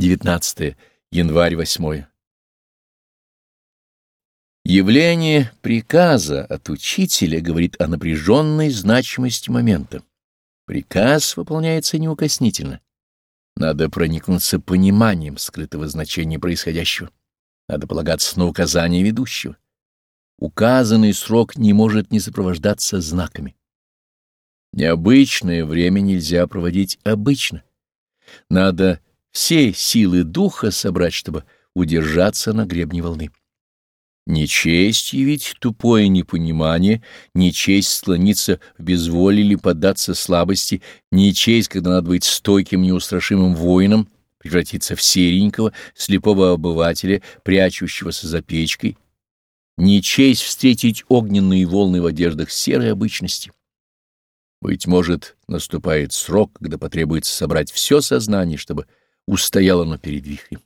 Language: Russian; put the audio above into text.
19 январь 8 Явление приказа от учителя говорит о напряженной значимости момента. Приказ выполняется неукоснительно. Надо проникнуться пониманием скрытого значения происходящего. Надо полагаться на указания ведущего. Указанный срок не может не сопровождаться знаками. Необычное время нельзя проводить обычно. Надо все силы духа собрать, чтобы удержаться на гребне волны. Не честь явить тупое непонимание, не честь склониться в безволие или поддаться слабости, не честь, когда надо быть стойким неустрашимым воином, превратиться в серенького, слепого обывателя, прячущегося за печкой, не честь встретить огненные волны в одеждах серой обычности. Быть может, наступает срок, когда потребуется собрать все сознание, чтобы устояло оно перед вихрем.